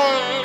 Bye.